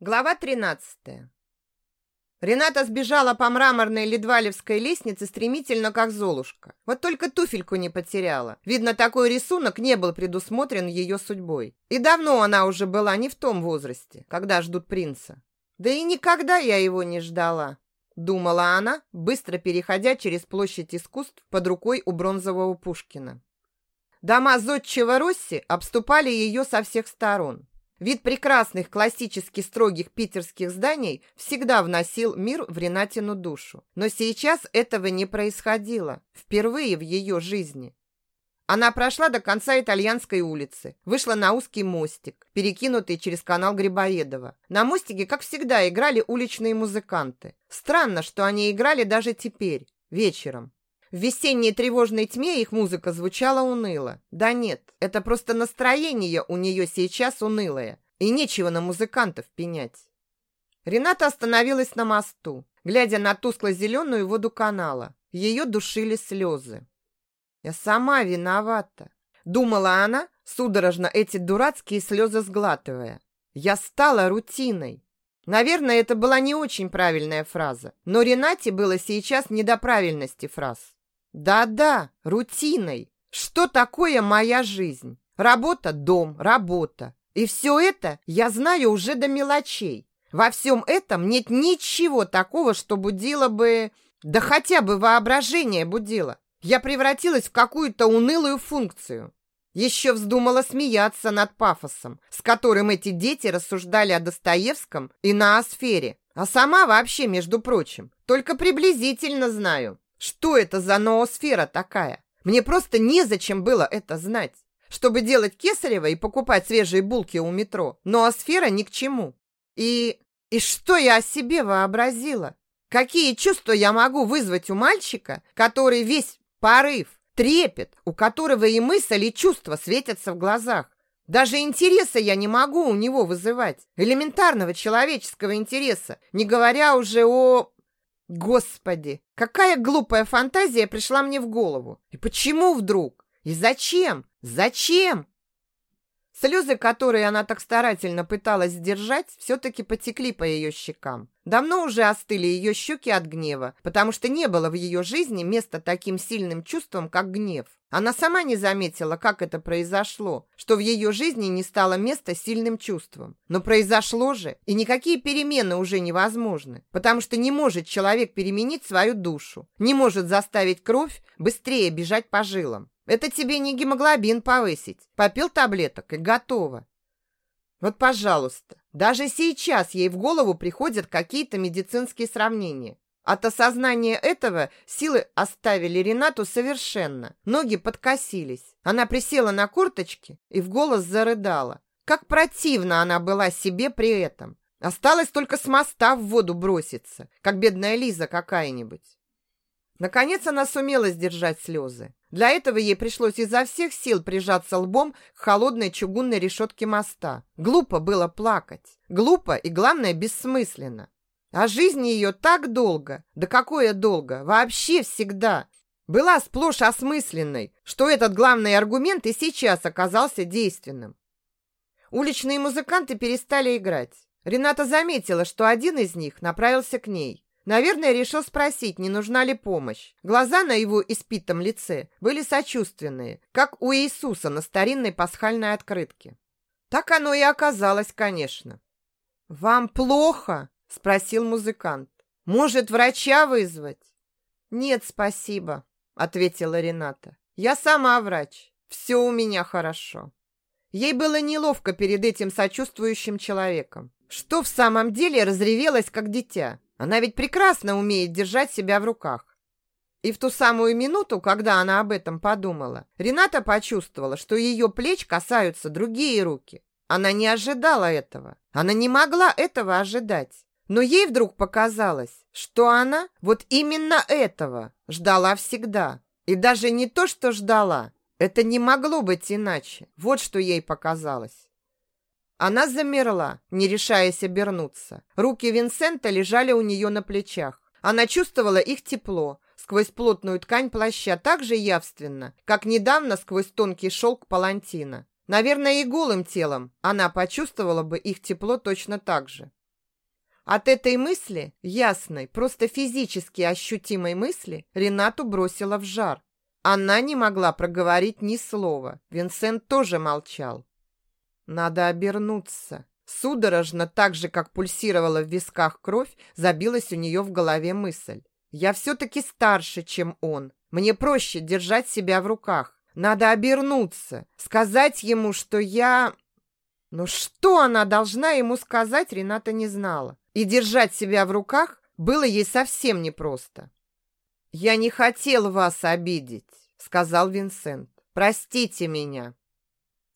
Глава 13. Рената сбежала по мраморной ледвалевской лестнице стремительно, как Золушка. Вот только туфельку не потеряла. Видно, такой рисунок не был предусмотрен ее судьбой. И давно она уже была не в том возрасте, когда ждут принца. Да и никогда я его не ждала, думала она, быстро переходя через площадь искусств под рукой у бронзового Пушкина. Дома зодчего Росси обступали ее со всех сторон. Вид прекрасных классически строгих питерских зданий всегда вносил мир в Ренатину душу. Но сейчас этого не происходило. Впервые в ее жизни. Она прошла до конца Итальянской улицы, вышла на узкий мостик, перекинутый через канал Грибоедова. На мостике, как всегда, играли уличные музыканты. Странно, что они играли даже теперь, вечером. В весенней тревожной тьме их музыка звучала уныло. Да нет, это просто настроение у нее сейчас унылое, и нечего на музыкантов пенять. Рената остановилась на мосту, глядя на тускло-зеленую воду канала. Ее душили слезы. «Я сама виновата», — думала она, судорожно эти дурацкие слезы сглатывая. «Я стала рутиной». Наверное, это была не очень правильная фраза, но Ренате было сейчас не до правильности фраз. Да-да, рутиной. Что такое моя жизнь? Работа, дом, работа. И все это я знаю уже до мелочей. Во всем этом нет ничего такого, что будило бы... Да хотя бы воображение будило. Я превратилась в какую-то унылую функцию. Еще вздумала смеяться над пафосом, с которым эти дети рассуждали о Достоевском и на Асфере. А сама вообще, между прочим, только приблизительно знаю. Что это за ноосфера такая? Мне просто незачем было это знать. Чтобы делать кесарево и покупать свежие булки у метро, ноосфера ни к чему. И... и что я о себе вообразила? Какие чувства я могу вызвать у мальчика, который весь порыв, трепет, у которого и мысль, и чувства светятся в глазах? Даже интереса я не могу у него вызывать. Элементарного человеческого интереса, не говоря уже о Господи, какая глупая фантазия пришла мне в голову. И почему вдруг? И зачем? Зачем? Слезы, которые она так старательно пыталась сдержать, все-таки потекли по ее щекам. Давно уже остыли ее щеки от гнева, потому что не было в ее жизни места таким сильным чувством, как гнев. Она сама не заметила, как это произошло, что в ее жизни не стало места сильным чувством. Но произошло же, и никакие перемены уже невозможны, потому что не может человек переменить свою душу, не может заставить кровь быстрее бежать по жилам. Это тебе не гемоглобин повысить. Попил таблеток и готово. Вот, пожалуйста, даже сейчас ей в голову приходят какие-то медицинские сравнения. От осознания этого силы оставили Ренату совершенно. Ноги подкосились. Она присела на курточки и в голос зарыдала. Как противно она была себе при этом. Осталось только с моста в воду броситься, как бедная Лиза какая-нибудь. Наконец она сумела сдержать слезы. Для этого ей пришлось изо всех сил прижаться лбом к холодной чугунной решетке моста. Глупо было плакать. Глупо и, главное, бессмысленно. А жизнь ее так долго, да какое долго, вообще всегда, была сплошь осмысленной, что этот главный аргумент и сейчас оказался действенным. Уличные музыканты перестали играть. Рената заметила, что один из них направился к ней. Наверное, решил спросить, не нужна ли помощь. Глаза на его испитом лице были сочувственные, как у Иисуса на старинной пасхальной открытке. Так оно и оказалось, конечно. «Вам плохо?» – спросил музыкант. «Может, врача вызвать?» «Нет, спасибо», – ответила Рената. «Я сама врач. Все у меня хорошо». Ей было неловко перед этим сочувствующим человеком. Что в самом деле разревелась, как дитя? Она ведь прекрасно умеет держать себя в руках. И в ту самую минуту, когда она об этом подумала, Рената почувствовала, что ее плеч касаются другие руки. Она не ожидала этого. Она не могла этого ожидать. Но ей вдруг показалось, что она вот именно этого ждала всегда. И даже не то, что ждала. Это не могло быть иначе. Вот что ей показалось. Она замерла, не решаясь обернуться. Руки Винсента лежали у нее на плечах. Она чувствовала их тепло сквозь плотную ткань плаща так же явственно, как недавно сквозь тонкий шелк палантина. Наверное, и голым телом она почувствовала бы их тепло точно так же. От этой мысли, ясной, просто физически ощутимой мысли, Ренату бросила в жар. Она не могла проговорить ни слова. Винсент тоже молчал. Надо обернуться. Судорожно, так же, как пульсировала в висках кровь, забилась у нее в голове мысль. Я все-таки старше, чем он. Мне проще держать себя в руках. Надо обернуться, сказать ему, что я... Но что она должна ему сказать, Рената не знала. И держать себя в руках было ей совсем непросто. «Я не хотел вас обидеть», — сказал Винсент. «Простите меня».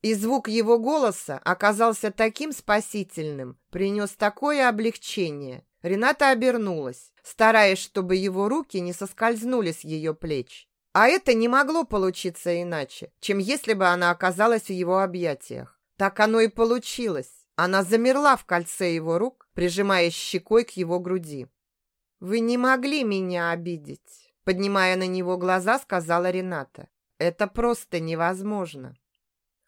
И звук его голоса оказался таким спасительным, принес такое облегчение. Рената обернулась, стараясь, чтобы его руки не соскользнули с ее плеч. А это не могло получиться иначе, чем если бы она оказалась в его объятиях. Так оно и получилось. Она замерла в кольце его рук, прижимаясь щекой к его груди. «Вы не могли меня обидеть», — поднимая на него глаза, сказала Рената. «Это просто невозможно».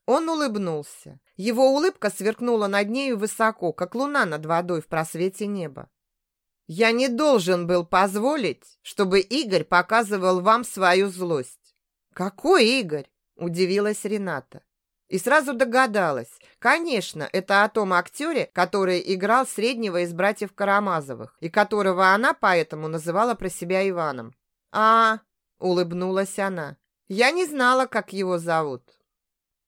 Он улыбнулся. Его улыбка сверкнула над нею высоко, как луна над водой в просвете неба. «Я не должен был позволить, чтобы Игорь показывал вам свою злость». «Какой Игорь?» – удивилась Рената. И сразу догадалась. Конечно, это о том актере, который играл среднего из братьев Карамазовых, и которого она поэтому называла про себя Иваном. «А, — улыбнулась она, — я не знала, как его зовут».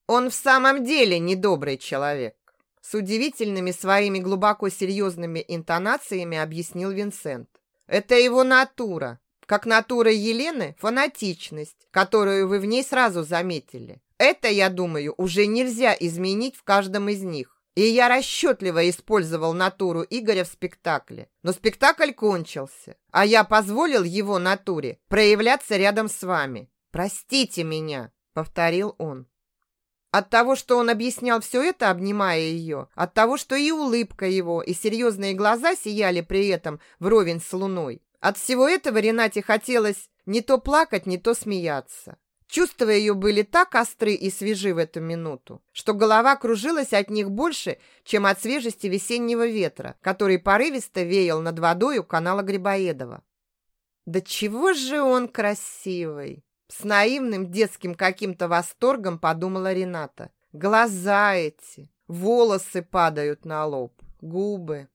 «Он в самом деле недобрый человек», — с удивительными своими глубоко серьезными интонациями объяснил Винсент. «Это его натура, как натура Елены – фанатичность, которую вы в ней сразу заметили. Это, я думаю, уже нельзя изменить в каждом из них. И я расчетливо использовал натуру Игоря в спектакле. Но спектакль кончился, а я позволил его натуре проявляться рядом с вами. «Простите меня», — повторил он. От того, что он объяснял все это, обнимая ее, от того, что и улыбка его, и серьезные глаза сияли при этом вровень с луной, от всего этого Ренате хотелось не то плакать, не то смеяться. Чувства ее были так остры и свежи в эту минуту, что голова кружилась от них больше, чем от свежести весеннего ветра, который порывисто веял над водой у канала Грибоедова. «Да чего же он красивый!» С наивным детским каким-то восторгом подумала Рената. «Глаза эти, волосы падают на лоб, губы».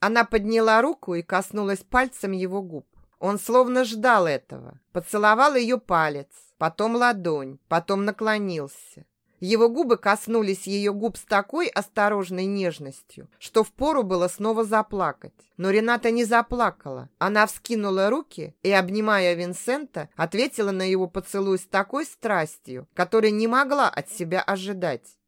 Она подняла руку и коснулась пальцем его губ. Он словно ждал этого. Поцеловал ее палец, потом ладонь, потом наклонился. Его губы коснулись ее губ с такой осторожной нежностью, что впору было снова заплакать. Но Рената не заплакала. Она вскинула руки и, обнимая Винсента, ответила на его поцелуй с такой страстью, которой не могла от себя ожидать.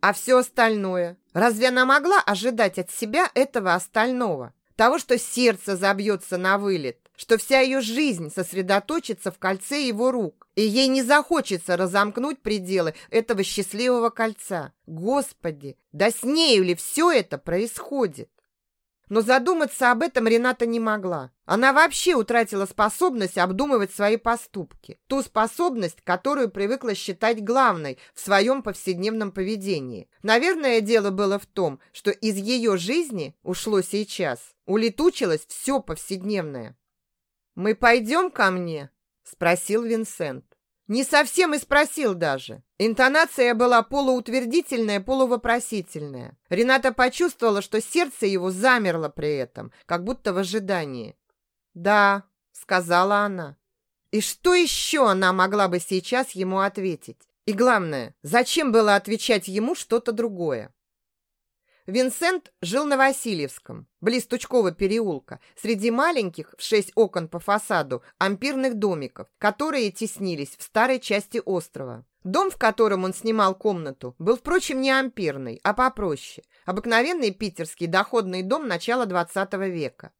А все остальное? Разве она могла ожидать от себя этого остального? Того, что сердце забьется на вылет, что вся ее жизнь сосредоточится в кольце его рук, и ей не захочется разомкнуть пределы этого счастливого кольца. Господи, да с нею ли все это происходит? Но задуматься об этом Рената не могла. Она вообще утратила способность обдумывать свои поступки. Ту способность, которую привыкла считать главной в своем повседневном поведении. Наверное, дело было в том, что из ее жизни ушло сейчас. Улетучилось все повседневное. «Мы пойдем ко мне?» – спросил Винсент. Не совсем и спросил даже. Интонация была полуутвердительная, полувопросительная. Рената почувствовала, что сердце его замерло при этом, как будто в ожидании. «Да», — сказала она. И что еще она могла бы сейчас ему ответить? И главное, зачем было отвечать ему что-то другое? Винсент жил на Васильевском, близ Тучкова переулка, среди маленьких, в шесть окон по фасаду, ампирных домиков, которые теснились в старой части острова. Дом, в котором он снимал комнату, был, впрочем, не ампирный, а попроще. Обыкновенный питерский доходный дом начала 20 века.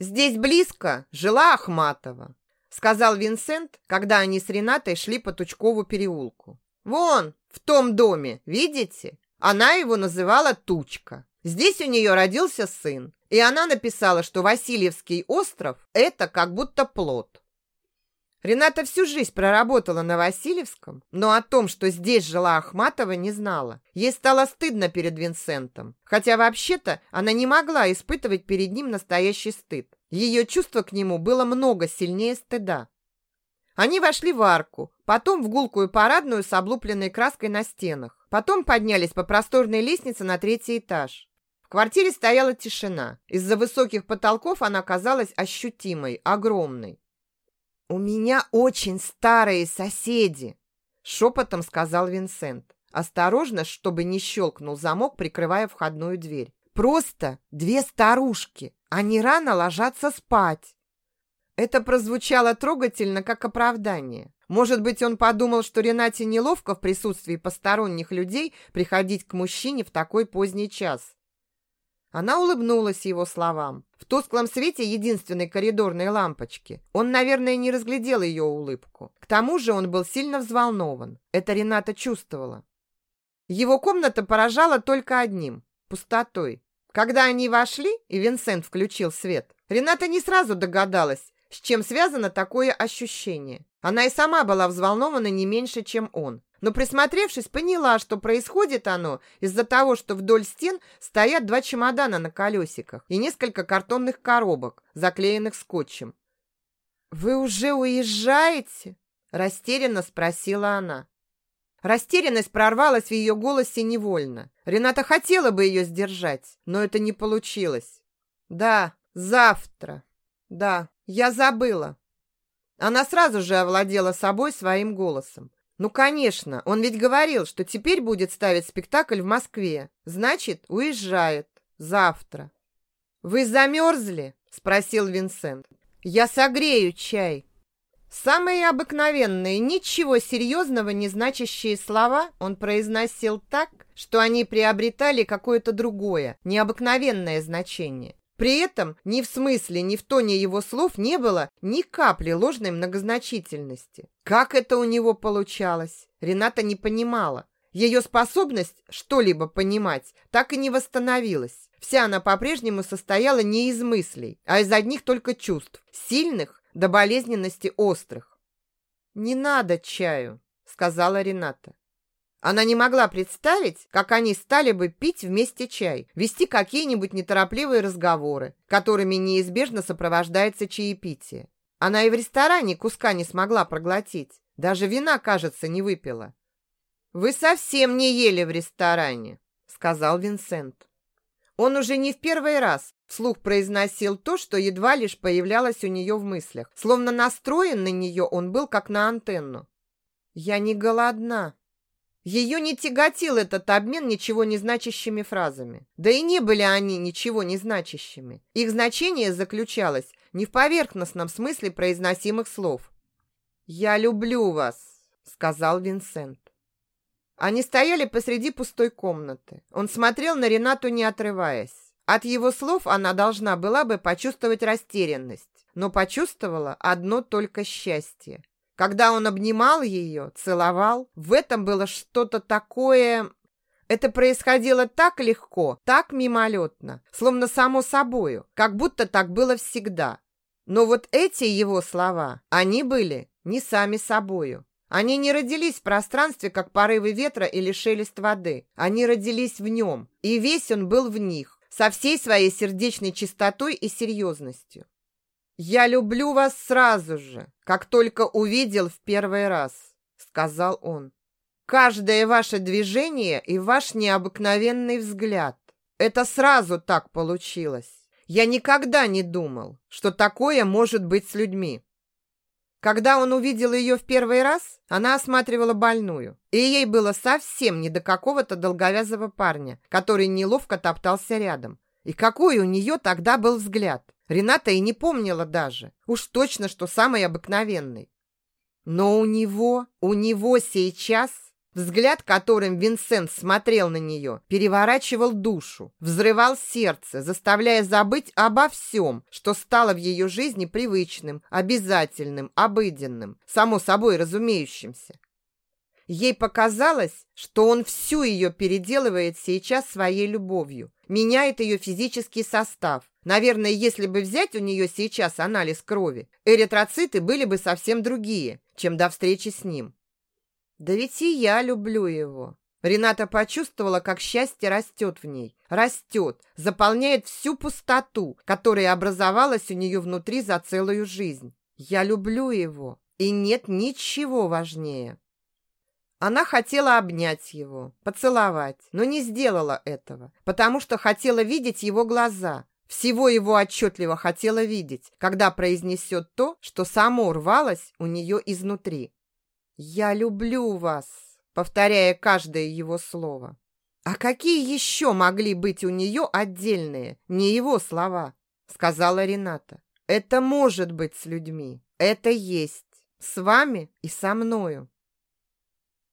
«Здесь близко жила Ахматова», сказал Винсент, когда они с Ренатой шли по Тучкову переулку. «Вон, в том доме, видите? Она его называла Тучка. Здесь у нее родился сын, и она написала, что Васильевский остров – это как будто плод. Рената всю жизнь проработала на Васильевском, но о том, что здесь жила Ахматова, не знала. Ей стало стыдно перед Винсентом, хотя вообще-то она не могла испытывать перед ним настоящий стыд. Ее чувство к нему было много сильнее стыда. Они вошли в арку, потом в гулкую парадную с облупленной краской на стенах, потом поднялись по просторной лестнице на третий этаж. В квартире стояла тишина. Из-за высоких потолков она казалась ощутимой, огромной. «У меня очень старые соседи», — шепотом сказал Винсент. Осторожно, чтобы не щелкнул замок, прикрывая входную дверь. «Просто две старушки. Они рано ложатся спать». Это прозвучало трогательно, как оправдание. Может быть, он подумал, что Ренате неловко в присутствии посторонних людей приходить к мужчине в такой поздний час. Она улыбнулась его словам. В тусклом свете единственной коридорной лампочки он, наверное, не разглядел ее улыбку. К тому же он был сильно взволнован. Это Рената чувствовала. Его комната поражала только одним – пустотой. Когда они вошли, и Винсент включил свет, Рената не сразу догадалась, с чем связано такое ощущение. Она и сама была взволнована не меньше, чем он но присмотревшись, поняла, что происходит оно из-за того, что вдоль стен стоят два чемодана на колесиках и несколько картонных коробок, заклеенных скотчем. «Вы уже уезжаете?» – растерянно спросила она. Растерянность прорвалась в ее голосе невольно. Рената хотела бы ее сдержать, но это не получилось. «Да, завтра. Да, я забыла». Она сразу же овладела собой своим голосом. Ну, конечно, он ведь говорил, что теперь будет ставить спектакль в Москве. Значит, уезжает. Завтра. «Вы замерзли?» – спросил Винсент. «Я согрею чай». Самые обыкновенные, ничего серьезного не значащие слова он произносил так, что они приобретали какое-то другое, необыкновенное значение. При этом ни в смысле, ни в тоне его слов не было ни капли ложной многозначительности. Как это у него получалось? Рената не понимала. Ее способность что-либо понимать так и не восстановилась. Вся она по-прежнему состояла не из мыслей, а из одних только чувств, сильных до болезненности острых. «Не надо чаю», — сказала Рената. Она не могла представить, как они стали бы пить вместе чай, вести какие-нибудь неторопливые разговоры, которыми неизбежно сопровождается чаепитие. Она и в ресторане куска не смогла проглотить, даже вина, кажется, не выпила. «Вы совсем не ели в ресторане», — сказал Винсент. Он уже не в первый раз вслух произносил то, что едва лишь появлялось у нее в мыслях. Словно настроен на нее он был как на антенну. «Я не голодна», ее не тяготил этот обмен ничего не значащими фразами. Да и не были они ничего не значащими. Их значение заключалось не в поверхностном смысле произносимых слов. «Я люблю вас», — сказал Винсент. Они стояли посреди пустой комнаты. Он смотрел на Ренату, не отрываясь. От его слов она должна была бы почувствовать растерянность, но почувствовала одно только счастье. Когда он обнимал ее, целовал, в этом было что-то такое... Это происходило так легко, так мимолетно, словно само собою, как будто так было всегда. Но вот эти его слова, они были не сами собою. Они не родились в пространстве, как порывы ветра или шелест воды. Они родились в нем, и весь он был в них, со всей своей сердечной чистотой и серьезностью. «Я люблю вас сразу же, как только увидел в первый раз», — сказал он. «Каждое ваше движение и ваш необыкновенный взгляд. Это сразу так получилось. Я никогда не думал, что такое может быть с людьми». Когда он увидел ее в первый раз, она осматривала больную, и ей было совсем не до какого-то долговязого парня, который неловко топтался рядом. И какой у нее тогда был взгляд? Рената и не помнила даже. Уж точно, что самый обыкновенный. Но у него, у него сейчас взгляд, которым Винсент смотрел на нее, переворачивал душу, взрывал сердце, заставляя забыть обо всем, что стало в ее жизни привычным, обязательным, обыденным, само собой разумеющимся. Ей показалось, что он всю ее переделывает сейчас своей любовью, меняет ее физический состав. Наверное, если бы взять у нее сейчас анализ крови, эритроциты были бы совсем другие, чем до встречи с ним. Да ведь и я люблю его. Рената почувствовала, как счастье растет в ней. Растет, заполняет всю пустоту, которая образовалась у нее внутри за целую жизнь. Я люблю его, и нет ничего важнее. Она хотела обнять его, поцеловать, но не сделала этого, потому что хотела видеть его глаза. Всего его отчетливо хотела видеть, когда произнесет то, что само рвалось у нее изнутри. «Я люблю вас», повторяя каждое его слово. А какие еще могли быть у нее отдельные, не его слова, сказала Рената. Это может быть с людьми. Это есть. С вами и со мною.